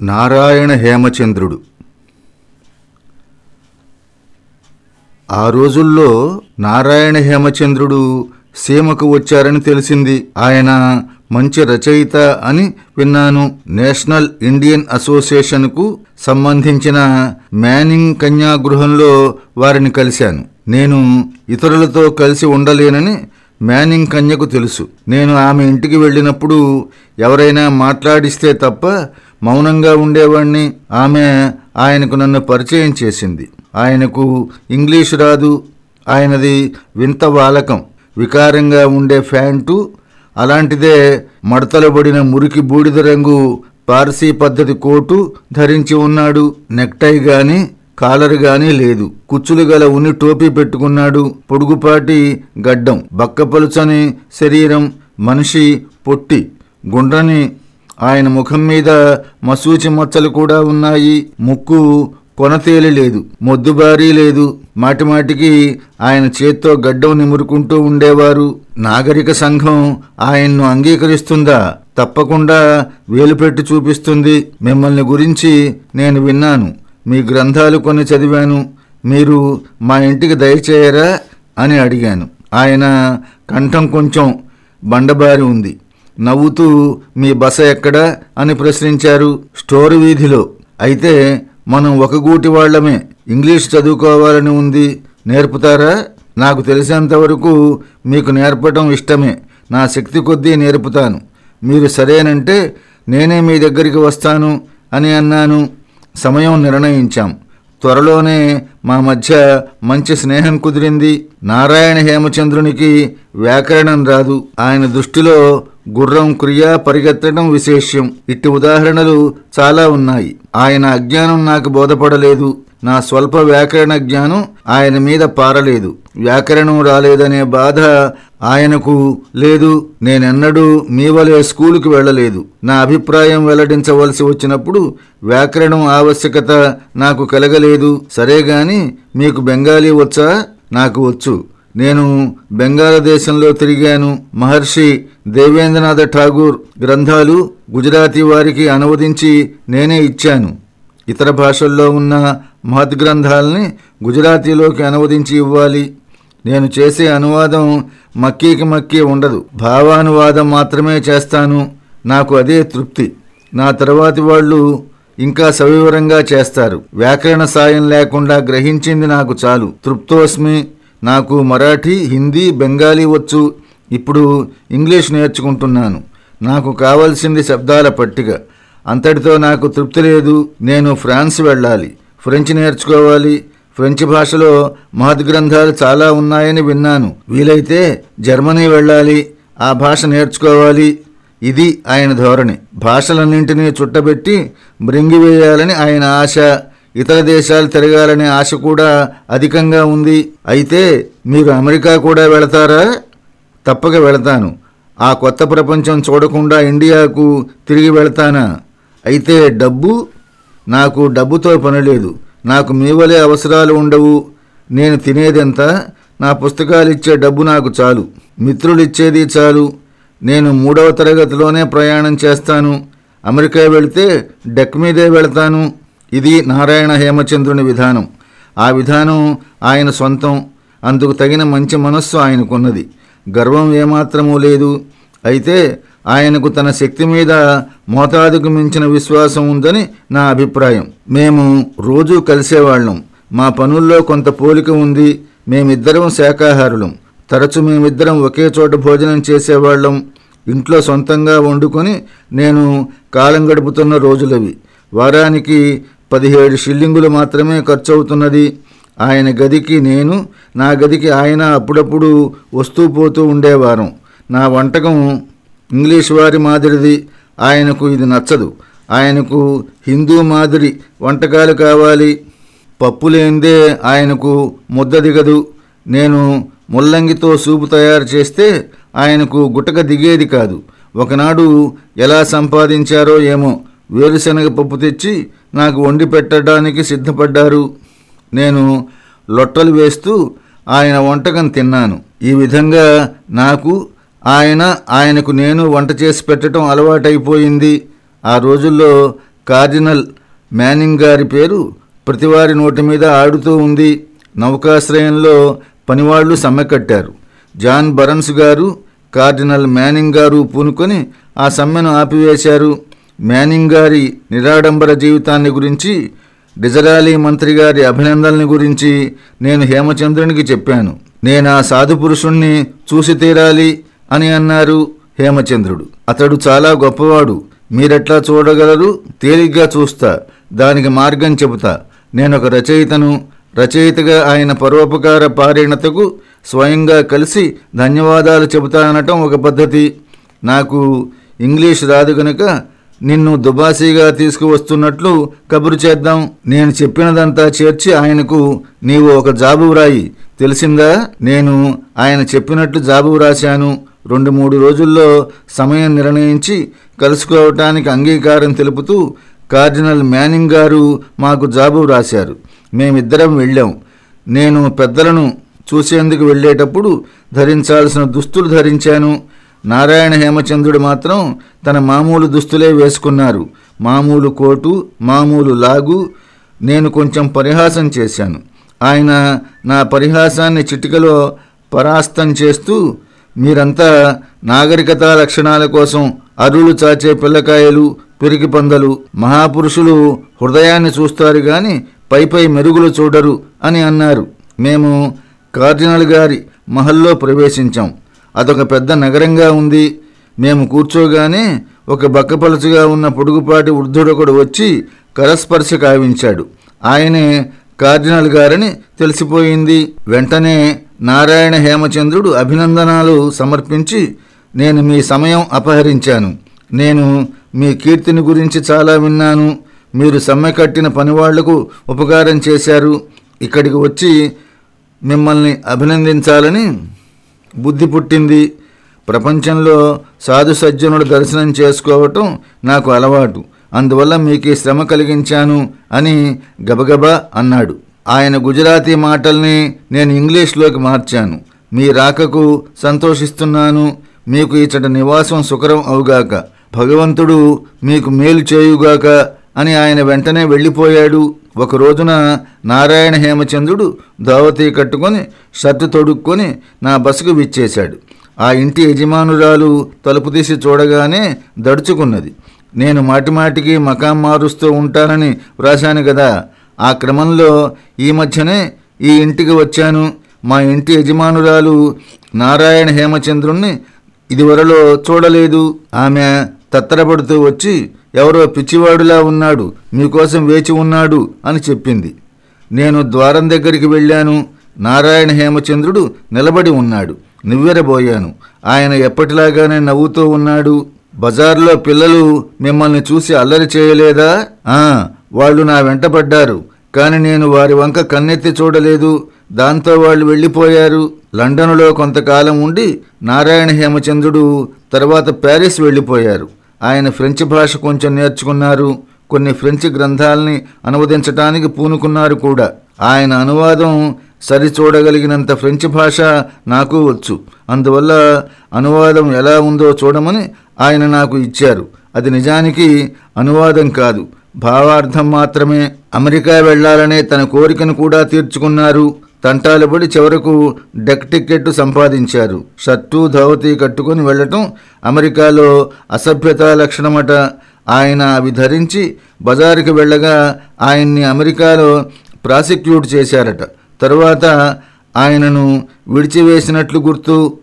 నారాయణ హేమచంద్రుడు. ఆ రోజుల్లో నారాయణ హేమచంద్రుడు సీమకు వచ్చారని తెలిసింది. ఆయన మంచి రచయిత అని విన్నాను. నేషనల్ ఇండియన్ అసోసియేషన్కు సంబంధించిన మ్యానింగ్ కన్యాగృహంలో వారిని కలిశాను. నేను ఇతరులతో కలిసి ఉండలేనని మ్యానింగ్ కన్యకు తెలుసు. నేను ఆమె ఇంటికి వెళ్ళినప్పుడు ఎవరైనా మాట్లాడిస్తే తప్ప మౌనంగా ఉండేవాణ్ణి. ఆమె ఆయనకు నన్ను పరిచయం చేసింది. ఆయనకు ఇంగ్లీషు రాదు. ఆయనది వింత వాలకం. వికారంగా ఉండే ఫ్యాంటు అలాంటిదే మడతలబడిన మురికి బూడిద రంగు పార్సీ పద్ధతి కోటు ధరించి ఉన్నాడు. నెక్టై గాని కాలర్ గాని లేదు. కుచ్చులు గల ఉని టోపీ పెట్టుకున్నాడు. పొడుగుపాటి గడ్డం బక్కపలుచని శరీరం మనిషి పొట్టి గుండ్రని ఆయన ముఖం మీద మసూచి మచ్చలు కూడా ఉన్నాయి. ముక్కు కొనతేలి లేదు మొద్దుబారీ లేదు. మాటిమాటికి ఆయన చేత్తో గడ్డం నిమురుకుంటూ ఉండేవారు. నాగరిక సంఘం ఆయన్ను అంగీకరిస్తుందా? తప్పకుండా వేలుపెట్టి చూపిస్తుంది. మిమ్మల్ని గురించి నేను విన్నాను. మీ గ్రంథాలు కొన్ని చదివాను. మీరు మా ఇంటికి దయచేయరా అని అడిగాను. ఆయన కంఠం కొంచెం బండబారి ఉంది. నవ్వుతూ మీ బస ఎక్కడా అని ప్రశ్నించారు స్టోర్ వీధిలో. అయితే మనం ఒక గూటి వాళ్ళమే. ఇంగ్లీష్ చదువుకోవాలని ఉంది. నేర్పుతారా? నాకు తెలిసేంతవరకు మీకు నేర్పడం ఇష్టమే. నా శక్తి కొద్దీ నేర్పుతాను. మీరు సరేనంటే నేనే మీ దగ్గరికి వస్తాను అని అన్నాను. సమయం నిర్ణయించాం. త్వరలోనే మా మధ్య మంచి స్నేహం కుదిరింది. నారాయణ హేమచంద్రునికి వ్యాకరణం రాదు. ఆయన దృష్టిలో గుర్రం క్రియ పరిగెత్తడం విశేష్యం. ఇట్టి ఉదాహరణలు చాలా ఉన్నాయి. ఆయన అజ్ఞానం నాకు బోధపడలేదు. నా స్వల్ప వ్యాకరణ జ్ఞానం ఆయన మీద పారలేదు. వ్యాకరణం రాలేదనే బాధ ఆయనకు లేదు. నేనెన్నడూ మీ వలె స్కూలుకి వెళ్ళలేదు. నా అభిప్రాయం వెల్లడించవలసి వచ్చినప్పుడు వ్యాకరణం ఆవశ్యకత నాకు కలగలేదు. సరే గాని మీకు బెంగాలీ వచ్చా? నాకు వచ్చు. నేను బెంగాల్ దేశంలో తిరిగాను. మహర్షి దేవేంద్రనాథ ఠాగూర్ గ్రంథాలు గుజరాతీ వారికి అనువదించి నేనే ఇచ్చాను. ఇతర భాషల్లో ఉన్న మహత్ గ్రంథాలని గుజరాతీలోకి అనువదించి ఇవ్వాలి. నేను చేసే అనువాదం మక్కీకి మక్కీ ఉండదు. భావానువాదం మాత్రమే చేస్తాను. నాకు అదే తృప్తి. నా తర్వాతి వాళ్ళు ఇంకా సవివరంగా చేస్తారు. వ్యాకరణ సాయం లేకుండా గ్రహించింది నాకు చాలు. తృప్తోస్మి నాకు మరాఠీ హిందీ బెంగాలీ వచ్చు. ఇప్పుడు ఇంగ్లీష్ నేర్చుకుంటున్నాను. నాకు కావలసింది శబ్దాల పట్టిక. అంతటితో నాకు తృప్తి లేదు. నేను ఫ్రాన్స్ వెళ్ళాలి. ఫ్రెంచ్ నేర్చుకోవాలి. ఫ్రెంచ్ భాషలో మహద్ గ్రంథాలు చాలా ఉన్నాయని విన్నాను. వీలైతే జర్మనీ వెళ్ళాలి. ఆ భాష నేర్చుకోవాలి. ఇది ఆయన ధోరణి. భాషలన్నింటినీ చుట్టబెట్టి మృంగివేయాలని ఆయన ఆశ. ఇతర దేశాలు తిరగాలనే ఆశ కూడా అధికంగా ఉంది. అయితే మీరు అమెరికా కూడా వెళతారా? తప్పక వెళతాను. ఆ కొత్త ప్రపంచం చూడకుండా ఇండియాకు తిరిగి వెళతానా? అయితే డబ్బు? నాకు డబ్బుతో పని లేదు. నాకు మీ వలె అవసరాలు ఉండవు. నేను తినేదెంత? నా పుస్తకాలు ఇచ్చే డబ్బు నాకు చాలు. మిత్రులు ఇచ్చేది చాలు. నేను మూడవ తరగతిలోనే ప్రయాణం చేస్తాను. అమెరికా వెళితే డెక్ మీదే వెళతాను. ఇది నారాయణ హేమచంద్రుని విధానం. ఆ విధానం ఆయన సొంతం అందుకు తగిన మంచి మనస్సు ఆయనకున్నది. గర్వం ఏమాత్రమూ లేదు. అయితే ఆయనకు తన శక్తి మీద మోతాదుకు మించిన విశ్వాసం ఉందని నా అభిప్రాయం. మేము రోజూ కలిసేవాళ్ళం. మా పనుల్లో కొంత పోలిక ఉంది. మేమిద్దరం శాకాహారులం తరచు మేమిద్దరం ఒకే చోట భోజనం చేసేవాళ్ళం. ఇంట్లో సొంతంగా వండుకొని నేను కాలం గడుపుతున్న రోజులవి. వారానికి పదిహేడు షిల్లింగులు మాత్రమే ఖర్చవుతున్నది. ఆయన గదికి నేను నా గదికి ఆయన అప్పుడప్పుడు వస్తూ పోతూ ఉండేవారం. నా వంటకం ఇంగ్లీష్ వారి మాదిరిది. ఆయనకు ఇది నచ్చదు. ఆయనకు హిందూ మాదిరి వంటకాలు కావాలి. పప్పు లేనిదే ఆయనకు ముద్ద దిగదు. నేను ముల్లంగితో సూపు తయారు చేస్తే ఆయనకు గుటక దిగేది కాదు. ఒకనాడు ఎలా సంపాదించారో ఏమో వేరుశనగ పప్పు తెచ్చి నాకు వండి పెట్టడానికి సిద్ధపడ్డారు. నేను లొట్టలు వేస్తూ ఆయన వంటకం తిన్నాను. ఈ విధంగా నాకు ఆయన ఆయనకు నేను వంట చేసి పెట్టడం అలవాటైపోయింది. ఆ రోజుల్లో కార్డినల్ మ్యానింగ్ గారి పేరు ప్రతివారి నోటి మీద ఆడుతూ ఉంది. నౌకాశ్రయంలో పనివాళ్ళు సమ్మె కట్టారు. జాన్ బరన్స్ గారు కార్డినల్ మ్యానింగ్ గారు పూనుకొని ఆ సమ్మెను ఆపివేశారు. మ్యానింగ్ గారి నిరాడంబర జీవితాన్ని గురించి డిజరాలి మంత్రి గారి అభినందనల గురించి నేను హేమచంద్రునికి చెప్పాను. నేను ఆ సాధు పురుషుణ్ణి చూసి తీరాలి అని అన్నారు హేమచంద్రుడు. అతడు చాలా గొప్పవాడు. మీరెట్లా చూడగలరు? తేలిగ్గా చూస్తా. దానికి మార్గం చెబుతా. నేనొక రచయితను. రచయితగా ఆయన పరోపకార పారీణతకు స్వయంగా కలిసి ధన్యవాదాలు చెబుతానటం ఒక పద్ధతి. నాకు ఇంగ్లీష్ రాదు గనుక నిన్ను దుబాసీగా తీసుకువస్తున్నట్లు కబురు చేద్దాం. నేను చెప్పినదంతా చేర్చి ఆయనకు నీవు ఒక జాబు వ్రాయి. తెలిసిందా? నేను ఆయన చెప్పినట్లు జాబు వ్రాశాను. రెండు మూడు రోజుల్లో సమయం నిర్ణయించి కలుసుకోవటానికి అంగీకారం తెలుపుతూ కార్డినల్ మ్యానింగ్ గారు మాకు జాబు వ్రాశారు. మేమిద్దరం వెళ్ళాం. నేను పెద్దలను చూసేందుకు వెళ్ళేటప్పుడు ధరించాల్సిన దుస్తులు ధరించాను. నారాయణ హేమచంద్రుడు మాత్రం తన మామూలు దుస్తులే వేసుకున్నారు. మామూలు కోటు మామూలు లాగు నేను కొంచెం పరిహాసం చేశాను. ఆయన నా పరిహాసాన్ని చిటికలో పరాస్తం చేస్తూ మీరంతా నాగరికతా లక్షణాల కోసం అరులు చాచే పిల్లకాయలు పిరికి పందలు మహాపురుషులు హృదయాన్ని చూస్తారు గాని పైపై మెరుగులు చూడరు అని అన్నారు. మేము కార్డినల్ గారి మహల్లో ప్రవేశించాం. అదొక పెద్ద నగరంగా ఉంది. మేము కూర్చోగానే ఒక బక్కపలచుగా ఉన్న పొడుగుపాటి వృద్ధుడొకడు వచ్చి కరస్పర్శ కావించాడు. ఆయనే కార్డినల్ గారని తెలిసిపోయింది. వెంటనే నారాయణ హేమచంద్రుడు అభినందనాలు సమర్పించి నేను మీ సమయం అపహరించాను. నేను మీ కీర్తిని గురించి చాలా విన్నాను. మీరు సమ్మె కట్టిన పనివాళ్ళకు ఉపకారం చేశారు. ఇక్కడికి వచ్చి మిమ్మల్ని అభినందించాలని బుద్ధి పుట్టింది. ప్రపంచంలో సాధు సజ్జనుడు దర్శనం చేసుకోవటం నాకు అలవాటు. అందువల్ల మీకు ఈ శ్రమ కలిగించాను అని గబగబా అన్నాడు. ఆయన గుజరాతీ మాటల్ని నేను ఇంగ్లీష్లోకి మార్చాను. మీ రాకకు సంతోషిస్తున్నాను. మీకు ఇచ్చట నివాసం సుకరం అవుగాక. భగవంతుడు మీకు మేలు చేయుగాక అని ఆయన వెంటనే వెళ్ళిపోయాడు. ఒక రోజున నారాయణ హేమచంద్రుడు ధావతి కట్టుకొని షర్టు తొడుక్కొని నా బస్సుకు విచ్చేశాడు. ఆ ఇంటి యజమానురాలు తలుపు తీసి చూడగానే దడుచుకున్నది. నేను మాటిమాటికి మకాం మారుస్తూ ఉంటానని వ్రాశాను కదా ఆ క్రమంలో ఈ మధ్యనే ఈ ఇంటికి వచ్చాను. మా ఇంటి యజమానురాలు నారాయణ హేమచంద్రుణ్ణి ఇదివరలో చూడలేదు. ఆమె తత్తరపడుతూ వచ్చి ఎవరో పిచ్చివాడులా ఉన్నాడు మీకోసం వేచి ఉన్నాడు అని చెప్పింది. నేను ద్వారం దగ్గరికి వెళ్ళాను. నారాయణ హేమచంద్రుడు నిలబడి ఉన్నాడు. నివ్వెరబోయాను. ఆయన ఎప్పటిలాగానే నవ్వుతూ ఉన్నాడు. బజార్లో పిల్లలు మిమ్మల్ని చూసి అల్లరి చేయలేదా? ఆ వాళ్ళు నా వెంటపడ్డారు కాని నేను వారి వంక కన్నెత్తి చూడలేదు. దాంతో వాళ్ళు వెళ్ళిపోయారు. లండన్లో కొంతకాలం ఉండి నారాయణ హేమచంద్రుడు తర్వాత ప్యారిస్ వెళ్ళిపోయారు. ఆయన ఫ్రెంచ్ భాష కొంచెం నేర్చుకున్నారు. కొన్ని ఫ్రెంచ్ గ్రంథాలని అనువదించటానికి పూనుకున్నారు కూడా. ఆయన అనువాదం సరిచూడగలిగినంత ఫ్రెంచ్ భాష నాకు వచ్చు. అందువల్ల అనువాదం ఎలా ఉందో చూడమని ఆయన నాకు ఇచ్చారు. అది నిజానికి అనువాదం కాదు. భావార్థం మాత్రమే. అమెరికా వెళ్ళాలనే తన కోరికను కూడా తీర్చుకున్నారు. తంటాలపడి చివరకు డెక్ టికెట్ సంపాదించారు. షర్టు ధోవతి కట్టుకుని వెళ్ళటం అమెరికాలో అసభ్యతా లక్షణమట. ఆయన అవి ధరించి బజారుకి వెళ్ళగా ఆయన్ని అమెరికాలో ప్రాసిక్యూట్ చేశారట. తరువాత ఆయనను విడిచివేసినట్లు గుర్తు